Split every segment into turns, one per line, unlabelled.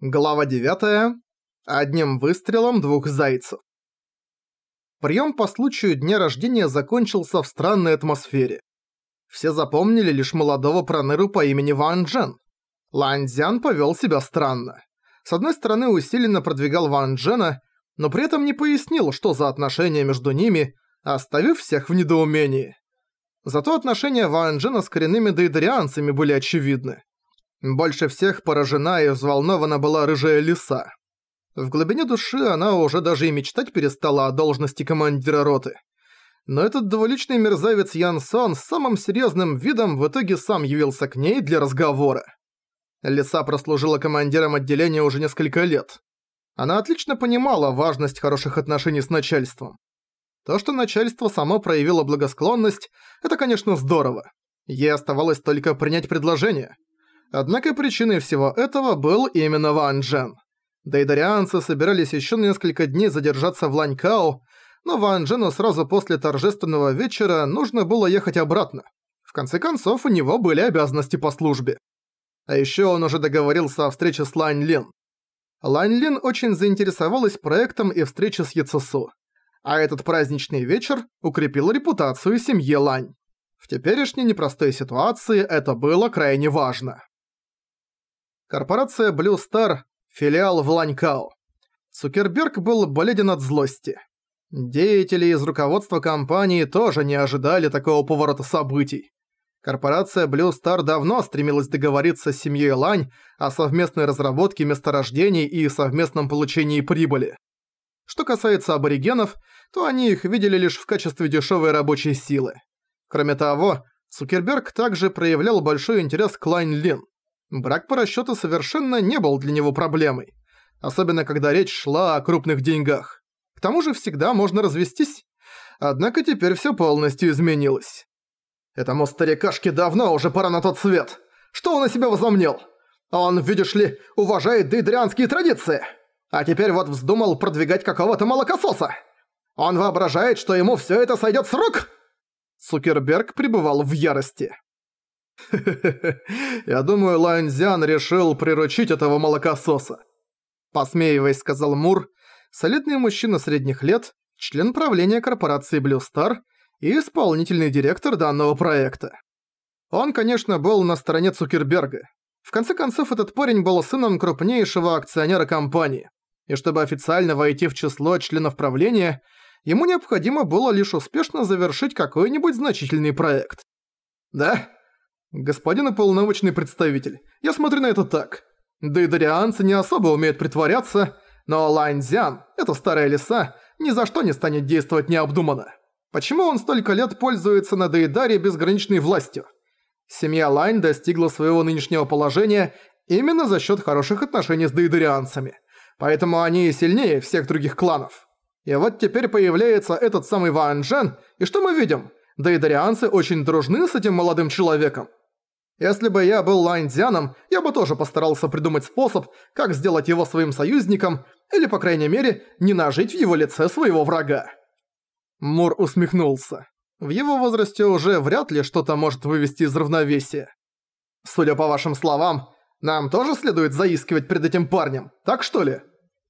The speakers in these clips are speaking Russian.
Глава 9. Одним выстрелом двух зайцев. Прием по случаю дня рождения закончился в странной атмосфере. Все запомнили лишь молодого проныру по имени Ван Джен. Лань Цзян повел себя странно. С одной стороны усиленно продвигал Ван Джена, но при этом не пояснил, что за отношения между ними, оставив всех в недоумении. Зато отношения Ван Джена с коренными дейдарианцами были очевидны. Больше всех поражена и взволнована была рыжая лиса. В глубине души она уже даже и мечтать перестала о должности командира роты. Но этот двуличный мерзавец Ян Сон с самым серьезным видом в итоге сам явился к ней для разговора. Лиса прослужила командиром отделения уже несколько лет. Она отлично понимала важность хороших отношений с начальством. То, что начальство само проявило благосклонность, это, конечно, здорово. Ей оставалось только принять предложение – Однако причиной всего этого был именно Ван Джен. Дейдарианцы собирались еще несколько дней задержаться в Ланькао, но Ван Джену сразу после торжественного вечера нужно было ехать обратно. В конце концов, у него были обязанности по службе. А еще он уже договорился о встрече с Лань Лин. Лань Лин очень заинтересовалась проектом и встречей с Яцесу. А этот праздничный вечер укрепил репутацию семьи Лань. В теперешней непростой ситуации это было крайне важно. Корпорация Blue Star, филиал в Ланькао. Цукерберг был бледен от злости. Деятели из руководства компании тоже не ожидали такого поворота событий. Корпорация Blue Star давно стремилась договориться с семьей Лань о совместной разработке месторождений и совместном получении прибыли. Что касается аборигенов, то они их видели лишь в качестве дешевой рабочей силы. Кроме того, Цукерберг также проявлял большой интерес к Лайн Лин. Брак по расчету совершенно не был для него проблемой. Особенно, когда речь шла о крупных деньгах. К тому же всегда можно развестись. Однако теперь все полностью изменилось. Этому старикашке давно уже пора на тот свет. Что он о себе возомнил? Он, видишь ли, уважает дейдрианские традиции. А теперь вот вздумал продвигать какого-то молокососа. Он воображает, что ему все это сойдет с рук? Цукерберг пребывал в ярости. Я думаю, Лайнзян решил приручить этого молокососа. Посмеиваясь, сказал Мур, солидный мужчина средних лет, член правления корпорации Blue Star и исполнительный директор данного проекта. Он, конечно, был на стороне Цукерберга. В конце концов, этот парень был сыном крупнейшего акционера компании, и чтобы официально войти в число членов правления, ему необходимо было лишь успешно завершить какой-нибудь значительный проект. Да, «Господин уполномоченный представитель, я смотрю на это так. Дейдарианцы не особо умеют притворяться, но Лайнзян, эта старая лиса, ни за что не станет действовать необдуманно. Почему он столько лет пользуется на Дейдаре безграничной властью? Семья Лайн достигла своего нынешнего положения именно за счет хороших отношений с дейдарианцами, поэтому они и сильнее всех других кланов. И вот теперь появляется этот самый Ван Джен, и что мы видим? Дейдарианцы очень дружны с этим молодым человеком. Если бы я был Лайнзяном, я бы тоже постарался придумать способ, как сделать его своим союзником, или, по крайней мере, не нажить в его лице своего врага. Мур усмехнулся. В его возрасте уже вряд ли что-то может вывести из равновесия. Судя по вашим словам, нам тоже следует заискивать перед этим парнем, так что ли?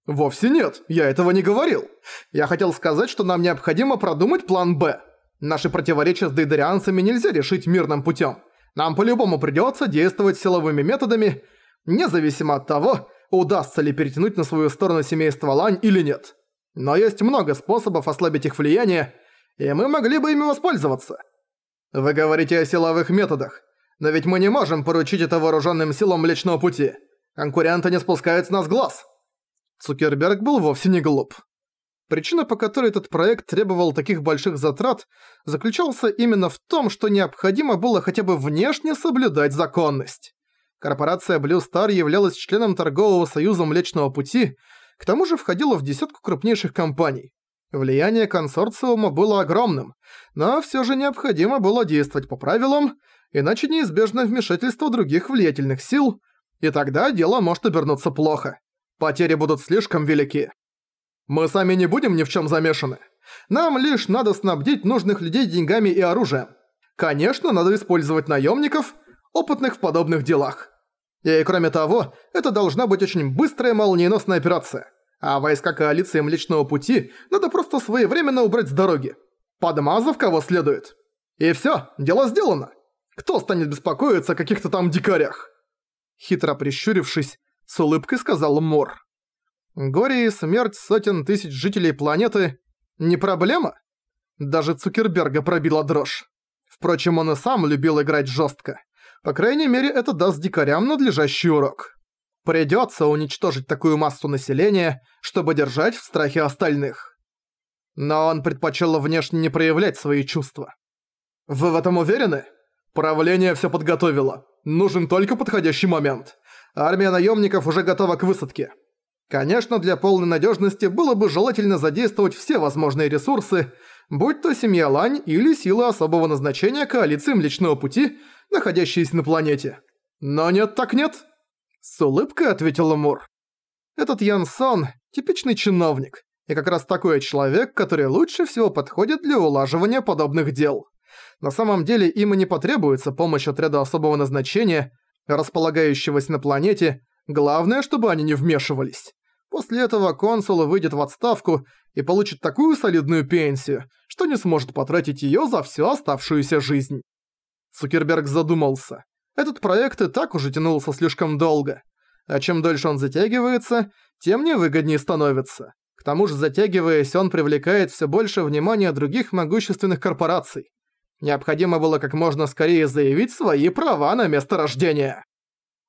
Вовсе нет, я этого не говорил. Я хотел сказать, что нам необходимо продумать план «Б». Наши противоречия с дейдарианцами нельзя решить мирным путем. Нам по-любому придётся действовать силовыми методами, независимо от того, удастся ли перетянуть на свою сторону семейство Лань или нет. Но есть много способов ослабить их влияние, и мы могли бы ими воспользоваться. Вы говорите о силовых методах, но ведь мы не можем поручить это вооруженным силам Млечного Пути. Конкуренты не спускают с нас глаз. Цукерберг был вовсе не глуп. Причина, по которой этот проект требовал таких больших затрат, заключался именно в том, что необходимо было хотя бы внешне соблюдать законность. Корпорация Blue Star являлась членом торгового союза Млечного Пути, к тому же входила в десятку крупнейших компаний. Влияние консорциума было огромным, но всё же необходимо было действовать по правилам, иначе неизбежно вмешательство других влиятельных сил, и тогда дело может обернуться плохо. Потери будут слишком велики. Мы сами не будем ни в чем замешаны. Нам лишь надо снабдить нужных людей деньгами и оружием. Конечно, надо использовать наемников, опытных в подобных делах. И кроме того, это должна быть очень быстрая молниеносная операция. А войска коалиции Млечного Пути надо просто своевременно убрать с дороги. Подмазав кого следует. И всё, дело сделано. Кто станет беспокоиться о каких-то там дикарях? Хитро прищурившись, с улыбкой сказал Мор. Горе и смерть сотен тысяч жителей планеты – не проблема? Даже Цукерберга пробила дрожь. Впрочем, он и сам любил играть жестко. По крайней мере, это даст дикарям надлежащий урок. Придется уничтожить такую массу населения, чтобы держать в страхе остальных. Но он предпочел внешне не проявлять свои чувства. Вы в этом уверены? Правление все подготовило. Нужен только подходящий момент. Армия наемников уже готова к высадке. Конечно, для полной надежности было бы желательно задействовать все возможные ресурсы, будь то семья Лань или силы особого назначения коалиции Млечного Пути, находящиеся на планете. Но нет так нет. С улыбкой ответил Мур. Этот Ян Сон – типичный чиновник, и как раз такой человек, который лучше всего подходит для улаживания подобных дел. На самом деле им и не потребуется помощь отряда особого назначения, располагающегося на планете, главное, чтобы они не вмешивались. После этого консул выйдет в отставку и получит такую солидную пенсию, что не сможет потратить её за всю оставшуюся жизнь. Цукерберг задумался. Этот проект и так уже тянулся слишком долго. А чем дольше он затягивается, тем невыгоднее становится. К тому же, затягиваясь, он привлекает всё больше внимания других могущественных корпораций. Необходимо было как можно скорее заявить свои права на место рождения.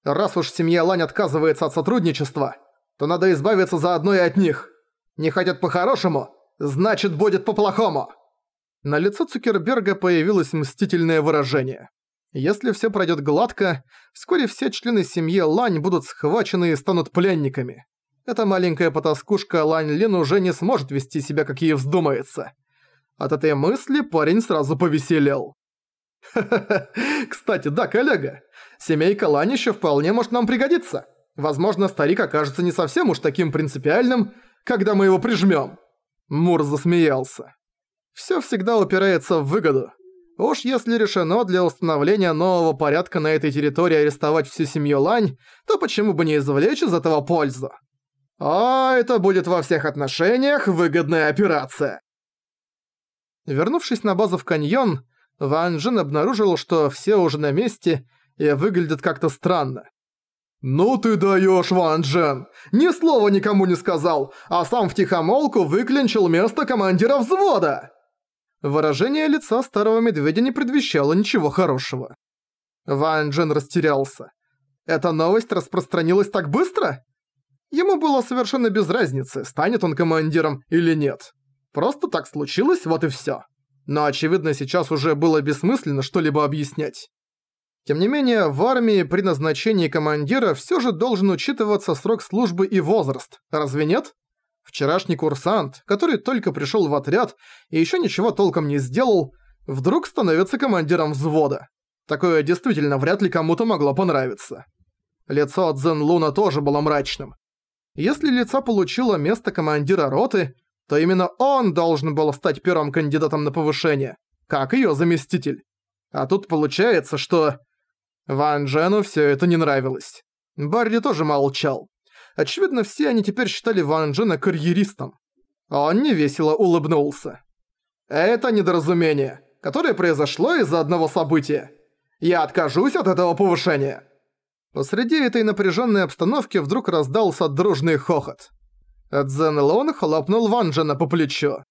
Раз уж семья Лань отказывается от сотрудничества, то надо избавиться заодно и от них. Не хотят по-хорошему, значит будет по-плохому. На лице Цукерберга появилось мстительное выражение. Если все пройдет гладко, вскоре все члены семьи Лань будут схвачены и станут пленниками. Эта маленькая потаскушка Лань Лин уже не сможет вести себя, как ей вздумается. От этой мысли парень сразу повеселел. «Ха-ха-ха, кстати, да, коллега, семейка Лань еще вполне может нам пригодиться. Возможно, старик окажется не совсем уж таким принципиальным, когда мы его прижмем. Мур засмеялся. Все всегда упирается в выгоду. Уж если решено для установления нового порядка на этой территории арестовать всю семью Лань, то почему бы не извлечь из этого пользу? А это будет во всех отношениях выгодная операция. Вернувшись на базу в каньон, Ван Джен обнаружил, что все уже на месте и выглядят как-то странно. «Ну ты даёшь, Ван Джен! Ни слова никому не сказал, а сам втихомолку выклинчил место командира взвода!» Выражение лица старого медведя не предвещало ничего хорошего. Ван Джен растерялся. Эта новость распространилась так быстро? Ему было совершенно без разницы, станет он командиром или нет. Просто так случилось, вот и всё. Но очевидно, сейчас уже было бессмысленно что-либо объяснять. Тем не менее, в армии при назначении командира всё же должен учитываться срок службы и возраст, разве нет? Вчерашний курсант, который только пришёл в отряд и ещё ничего толком не сделал, вдруг становится командиром взвода. Такое действительно вряд ли кому-то могло понравиться. Лицо Цзэн Луна тоже было мрачным. Если лица получило место командира роты, то именно он должен был стать первым кандидатом на повышение, как её заместитель. А тут получается, что... Ван Джену всё это не нравилось. Барри тоже молчал. Очевидно, все они теперь считали Ван Джена карьеристом. Он невесело улыбнулся. «Это недоразумение, которое произошло из-за одного события. Я откажусь от этого повышения». Посреди этой напряженной обстановки вдруг раздался дружный хохот. Цзэн Лун хлопнул Ван Джена по плечу.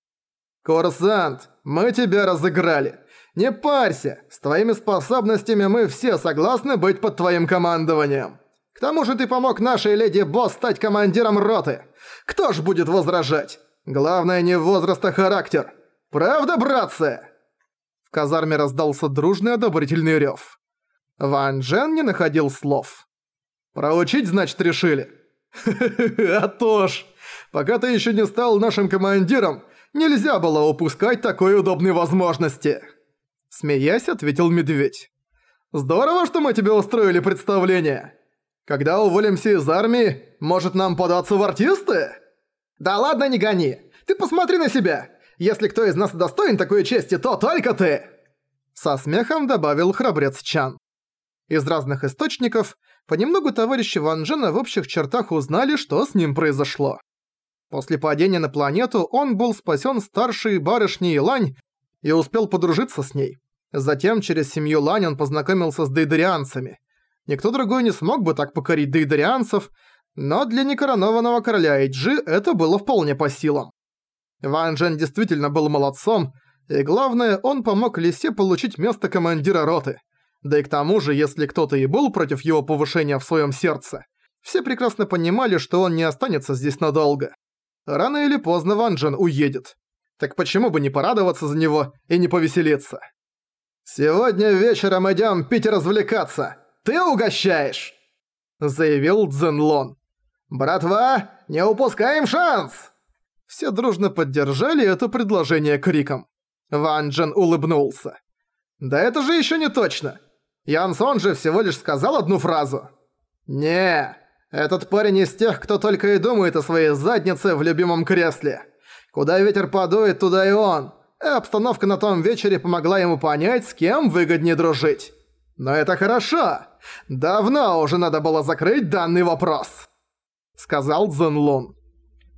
«Курсант, мы тебя разыграли. Не парься, с твоими способностями мы все согласны быть под твоим командованием. К тому же ты помог нашей леди Босс стать командиром роты. Кто ж будет возражать? Главное не возраст, а характер. Правда, братцы?» В казарме раздался дружный одобрительный рёв. Ван Джен не находил слов. «Проучить, значит, решили?» «А то ж! Пока ты еще не стал нашим командиром, нельзя было упускать такой удобной возможности!» Смеясь, ответил медведь. «Здорово, что мы тебе устроили представление! Когда уволимся из армии, может нам податься в артисты?» «Да ладно, не гони! Ты посмотри на себя! Если кто из нас достоин такой чести, то только ты!» Со смехом добавил храбрец Чан. Из разных источников Понемногу товарищи Ван Джена в общих чертах узнали, что с ним произошло. После падения на планету он был спасен старшей барышней Лань и успел подружиться с ней. Затем через семью Лань он познакомился с дейдерианцами. Никто другой не смог бы так покорить дейдерианцев, но для некоронованного короля Эйджи это было вполне по силам. Ван Джен действительно был молодцом, и главное, он помог Лисе получить место командира роты. Да и к тому же, если кто-то и был против его повышения в своем сердце, все прекрасно понимали, что он не останется здесь надолго. Рано или поздно Ван Джен уедет. Так почему бы не порадоваться за него и не повеселиться? «Сегодня вечером идём пить и развлекаться. Ты угощаешь!» Заявил Цзэнлон. «Братва, не упускаем шанс!» Все дружно поддержали это предложение криком. Ван Джен улыбнулся. «Да это же ещё не точно! Ян Сон же всего лишь сказал одну фразу. «Не, этот парень из тех, кто только и думает о своей заднице в любимом кресле. Куда ветер подует, туда и он. И обстановка на том вечере помогла ему понять, с кем выгоднее дружить. Но это хорошо. Давно уже надо было закрыть данный вопрос», — сказал Цзэн Лун.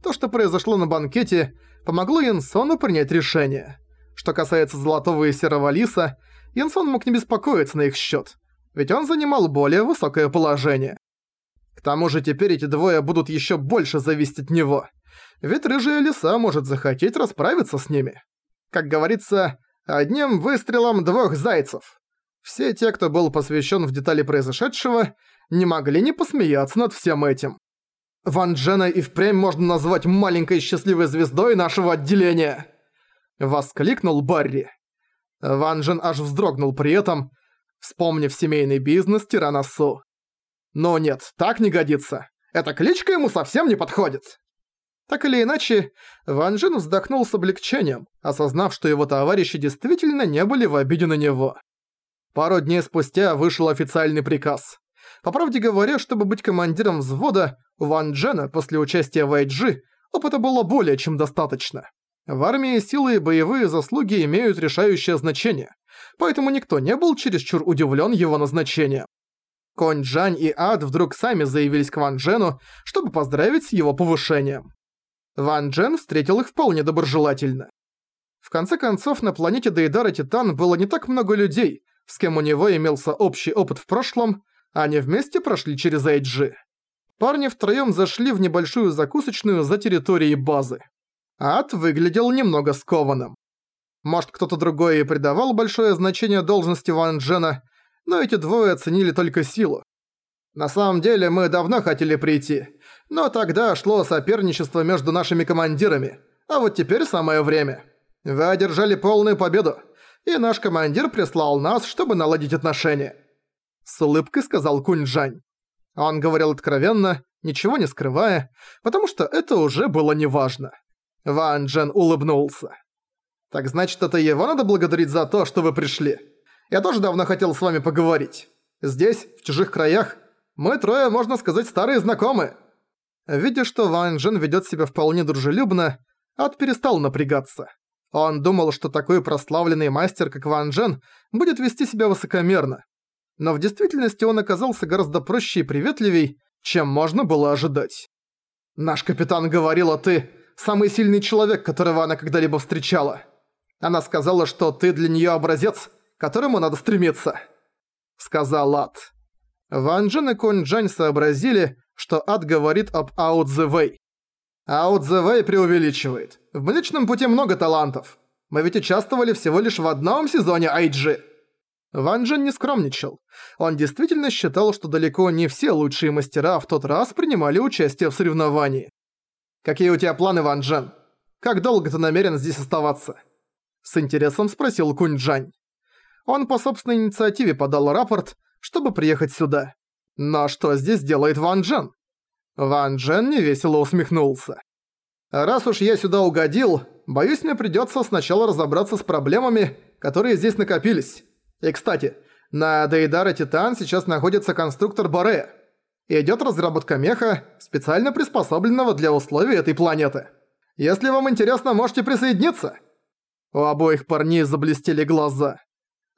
То, что произошло на банкете, помогло Янсону принять решение. Что касается Золотого и Серого Лиса, Янсон мог не беспокоиться на их счет, ведь он занимал более высокое положение. К тому же теперь эти двое будут еще больше зависеть от него, ведь Рыжая Лиса может захотеть расправиться с ними. Как говорится, одним выстрелом двух зайцев. Все те, кто был посвящен в детали произошедшего, не могли не посмеяться над всем этим. Ван Джена и впрямь можно назвать маленькой счастливой звездой нашего отделения!» Воскликнул Барри. Ван Джен аж вздрогнул при этом, вспомнив семейный бизнес Тираносу. «Но нет, так не годится. Эта кличка ему совсем не подходит!» Так или иначе, Ван Джен вздохнул с облегчением, осознав, что его товарищи действительно не были в обиде на него. Пару дней спустя вышел официальный приказ. По правде говоря, чтобы быть командиром взвода, у Ван Джена после участия в IG опыта было более чем достаточно. В армии силы и боевые заслуги имеют решающее значение, поэтому никто не был чересчур удивлен его назначением. Конь Джань и Ад вдруг сами заявились к Ван Джену, чтобы поздравить с его повышением. Ван Джен встретил их вполне доброжелательно. В конце концов, на планете Дейдара Титан было не так много людей, с кем у него имелся общий опыт в прошлом, они вместе прошли через IG. Парни втроём зашли в небольшую закусочную за территорией базы. Ад выглядел немного скованным. Может, кто-то другой и придавал большое значение должности Ван Джена, но эти двое оценили только силу. На самом деле мы давно хотели прийти, но тогда шло соперничество между нашими командирами, а вот теперь самое время. Вы одержали полную победу, и наш командир прислал нас, чтобы наладить отношения. С улыбкой сказал Кунь-Джань. Он говорил откровенно, ничего не скрывая, потому что это уже было неважно. Ван Джен улыбнулся. «Так значит, это его надо благодарить за то, что вы пришли. Я тоже давно хотел с вами поговорить. Здесь, в чужих краях, мы трое, можно сказать, старые знакомые». Видя, что Ван Джен ведёт себя вполне дружелюбно, Ад перестал напрягаться. Он думал, что такой прославленный мастер, как Ван Джен, будет вести себя высокомерно. Но в действительности он оказался гораздо проще и приветливей, чем можно было ожидать. «Наш капитан говорила, ты самый сильный человек, которого она когда-либо встречала. Она сказала, что ты для неё образец, к которому надо стремиться», — сказал Ад. Ван Джен и Конь Джань сообразили, что Ад говорит об Ао Цзэвэй. Ао Цзэвэй преувеличивает. В Млечном Пути много талантов. Мы ведь участвовали всего лишь в одном сезоне IG. Ван Джен не скромничал. Он действительно считал, что далеко не все лучшие мастера в тот раз принимали участие в соревновании. «Какие у тебя планы, Ван Джен? Как долго ты намерен здесь оставаться?» С интересом спросил Кунь Джань. Он по собственной инициативе подал рапорт, чтобы приехать сюда. Но что здесь делает Ван Джен? Ван Джен невесело усмехнулся. «Раз уж я сюда угодил, боюсь, мне придётся сначала разобраться с проблемами, которые здесь накопились. И, кстати, на Дейдара Титан сейчас находится конструктор Боре. Идёт разработка меха, специально приспособленного для условий этой планеты. Если вам интересно, можете присоединиться». У обоих парней заблестели глаза.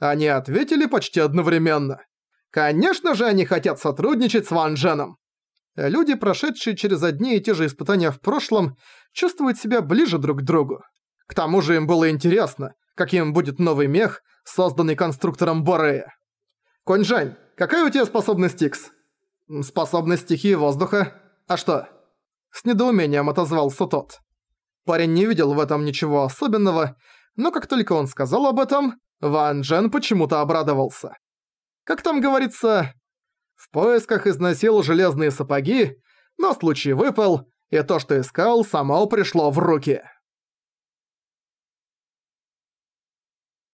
Они ответили почти одновременно. Конечно же они хотят сотрудничать с Ван Дженом. Люди, прошедшие через одни и те же испытания в прошлом, чувствуют себя ближе друг к другу. К тому же им было интересно, каким будет новый мех, созданный конструктором Борея. «Коньжань, какая у тебя способность Икс?» «Способность стихии воздуха. А что?» С недоумением отозвался тот. Парень не видел в этом ничего особенного, но как только он сказал об этом, Ван Джен почему-то обрадовался. Как там говорится, в поисках износил железные сапоги, но случай выпал, и то, что искал, само пришло в руки.